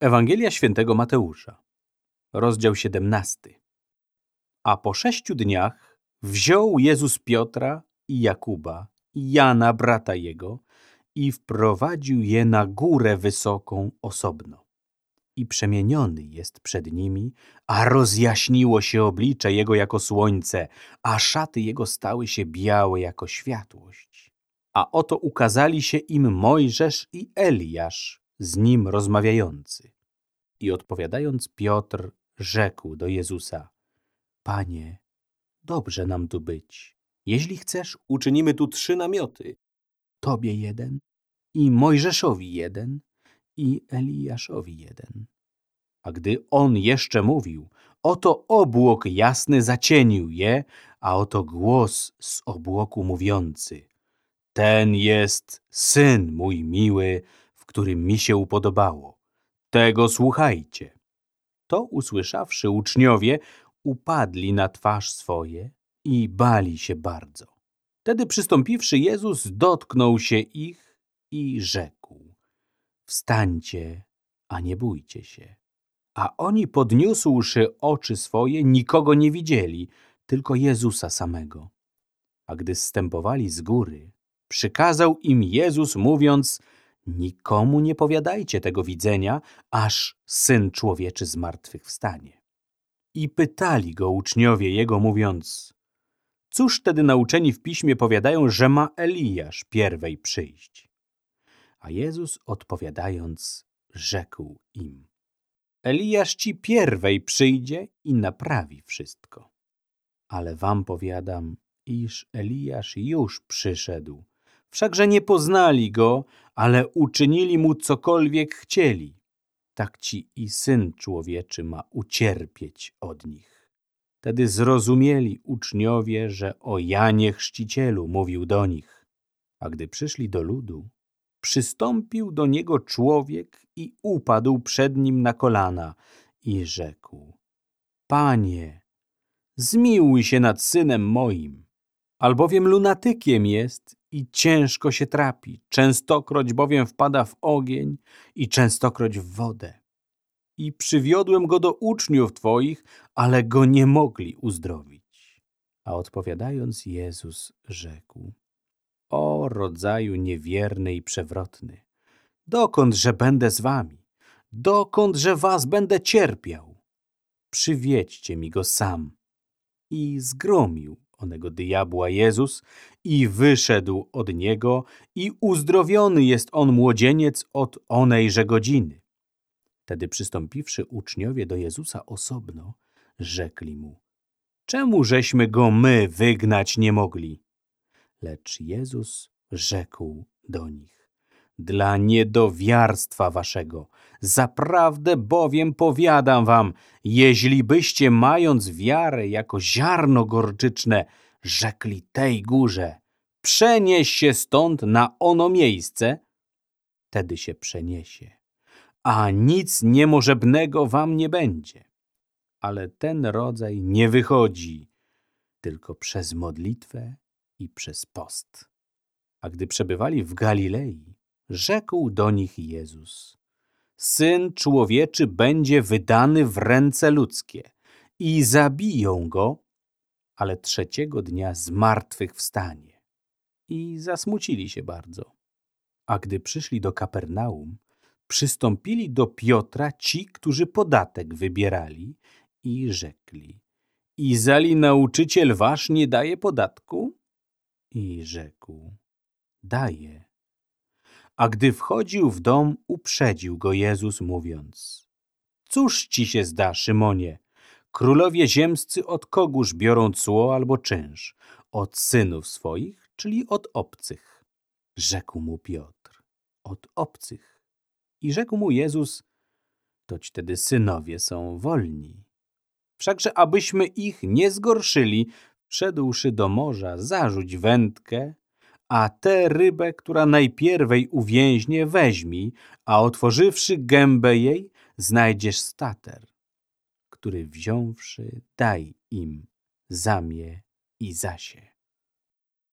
Ewangelia świętego Mateusza, rozdział 17. A po sześciu dniach wziął Jezus Piotra i Jakuba i Jana, brata jego, i wprowadził je na górę wysoką osobno. I przemieniony jest przed nimi, a rozjaśniło się oblicze jego jako słońce, a szaty jego stały się białe jako światłość. A oto ukazali się im Mojżesz i Eliasz, z nim rozmawiający. I odpowiadając Piotr rzekł do Jezusa, Panie, dobrze nam tu być. Jeśli chcesz, uczynimy tu trzy namioty. Tobie jeden i Mojżeszowi jeden i Eliaszowi jeden. A gdy on jeszcze mówił, oto obłok jasny zacienił je, a oto głos z obłoku mówiący. Ten jest Syn mój miły, w którym mi się upodobało. Tego słuchajcie. To usłyszawszy uczniowie, upadli na twarz swoje i bali się bardzo. Wtedy przystąpiwszy Jezus dotknął się ich i rzekł Wstańcie, a nie bójcie się. A oni podniósłszy oczy swoje, nikogo nie widzieli, tylko Jezusa samego. A gdy zstępowali z góry, przykazał im Jezus mówiąc Nikomu nie powiadajcie tego widzenia, aż Syn Człowieczy z martwych wstanie. I pytali go uczniowie jego, mówiąc, cóż wtedy nauczeni w piśmie powiadają, że ma Eliasz pierwej przyjść? A Jezus odpowiadając, rzekł im, Eliasz ci pierwej przyjdzie i naprawi wszystko. Ale wam powiadam, iż Eliasz już przyszedł, wszakże nie poznali go, ale uczynili mu cokolwiek chcieli. Tak ci i Syn Człowieczy ma ucierpieć od nich. Wtedy zrozumieli uczniowie, że o Janie Chrzcicielu mówił do nich. A gdy przyszli do ludu, przystąpił do niego człowiek i upadł przed nim na kolana i rzekł Panie, zmiłuj się nad synem moim, albowiem lunatykiem jest i ciężko się trapi, częstokroć bowiem wpada w ogień i częstokroć w wodę. I przywiodłem go do uczniów Twoich, ale go nie mogli uzdrowić. A odpowiadając Jezus rzekł, o rodzaju niewierny i przewrotny, dokądże będę z wami? Dokądże was będę cierpiał? Przywiedźcie mi go sam. I zgromił onego diabła Jezus i wyszedł od niego i uzdrowiony jest on młodzieniec od onejże godziny. Wtedy przystąpiwszy uczniowie do Jezusa osobno, rzekli mu, czemu żeśmy go my wygnać nie mogli? Lecz Jezus rzekł do nich, dla niedowiarstwa waszego, zaprawdę bowiem powiadam wam, jeśli byście mając wiarę jako ziarno gorczyczne, rzekli tej górze, przenieś się stąd na ono miejsce, wtedy się przeniesie, a nic niemożebnego wam nie będzie. Ale ten rodzaj nie wychodzi tylko przez modlitwę i przez post. A gdy przebywali w Galilei, rzekł do nich Jezus, Syn człowieczy będzie wydany w ręce ludzkie i zabiją go, ale trzeciego dnia z martwych wstanie. I zasmucili się bardzo. A gdy przyszli do Kapernaum, przystąpili do Piotra ci, którzy podatek wybierali i rzekli, Izali nauczyciel wasz nie daje podatku? I rzekł, daje. A gdy wchodził w dom, uprzedził go Jezus, mówiąc, cóż ci się zda, Szymonie? Królowie ziemscy od kogóż biorą cło albo czynsz? Od synów swoich, czyli od obcych? Rzekł mu Piotr, od obcych. I rzekł mu Jezus, toć tedy synowie są wolni. Wszakże abyśmy ich nie zgorszyli, Wszedłszy do morza, zarzuć wędkę, a tę rybę, która najpierwej uwięźnie, weźmij, a otworzywszy gębę jej, znajdziesz stater, który wziąwszy, daj im zamie i zasie.